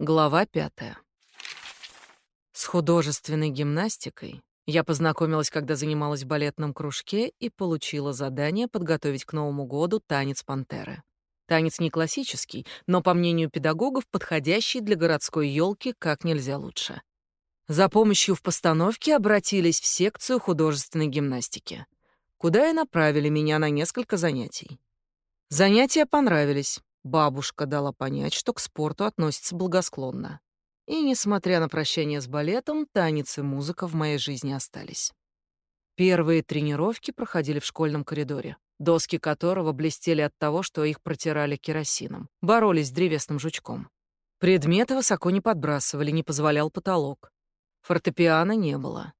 Глава пятая. С художественной гимнастикой я познакомилась, когда занималась в балетном кружке и получила задание подготовить к Новому году танец пантеры. Танец не классический, но, по мнению педагогов, подходящий для городской елки как нельзя лучше. За помощью в постановке обратились в секцию художественной гимнастики, куда и направили меня на несколько занятий. Занятия понравились. Бабушка дала понять, что к спорту относится благосклонно. И, несмотря на прощание с балетом, танец и музыка в моей жизни остались. Первые тренировки проходили в школьном коридоре, доски которого блестели от того, что их протирали керосином, боролись с древесным жучком. Предметы высоко не подбрасывали, не позволял потолок. Фортепиано не было.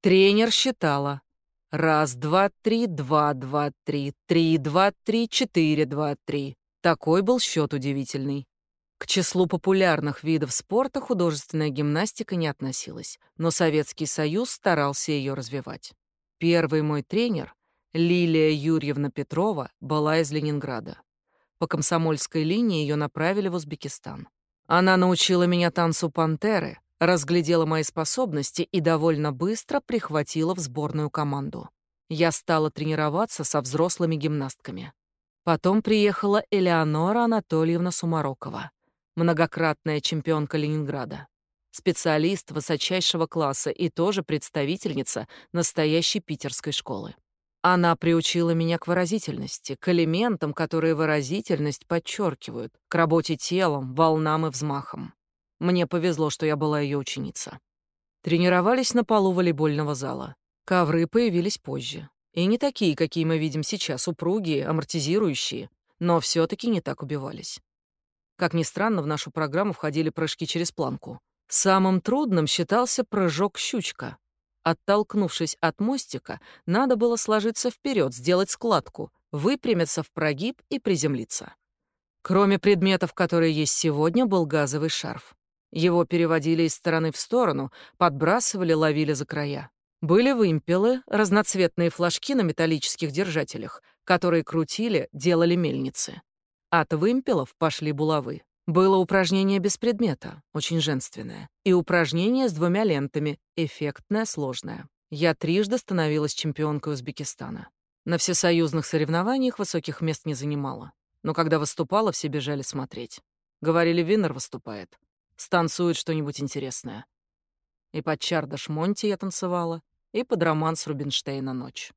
Тренер считала. Раз, два, три, два, два, три, три, два, три, четыре, два, три. Такой был счет удивительный. К числу популярных видов спорта художественная гимнастика не относилась, но Советский Союз старался ее развивать. Первый мой тренер, Лилия Юрьевна Петрова, была из Ленинграда. По комсомольской линии ее направили в Узбекистан. Она научила меня танцу пантеры, разглядела мои способности и довольно быстро прихватила в сборную команду. Я стала тренироваться со взрослыми гимнастками. Потом приехала Элеонора Анатольевна Сумарокова, многократная чемпионка Ленинграда, специалист высочайшего класса и тоже представительница настоящей питерской школы. Она приучила меня к выразительности, к элементам, которые выразительность подчеркивают, к работе телом, волнам и взмахам. Мне повезло, что я была ее ученица. Тренировались на полу волейбольного зала. Ковры появились позже. И не такие, какие мы видим сейчас, упругие, амортизирующие, но все таки не так убивались. Как ни странно, в нашу программу входили прыжки через планку. Самым трудным считался прыжок щучка. Оттолкнувшись от мостика, надо было сложиться вперед, сделать складку, выпрямиться в прогиб и приземлиться. Кроме предметов, которые есть сегодня, был газовый шарф. Его переводили из стороны в сторону, подбрасывали, ловили за края. Были вымпелы, разноцветные флажки на металлических держателях, которые крутили, делали мельницы. От вымпелов пошли булавы. Было упражнение без предмета, очень женственное, и упражнение с двумя лентами, эффектное, сложное. Я трижды становилась чемпионкой Узбекистана. На всесоюзных соревнованиях высоких мест не занимала. Но когда выступала, все бежали смотреть. Говорили, Виннер выступает. Станцует что-нибудь интересное. И под Чардаш Монти я танцевала, и под роман с Рубинштейна «Ночь».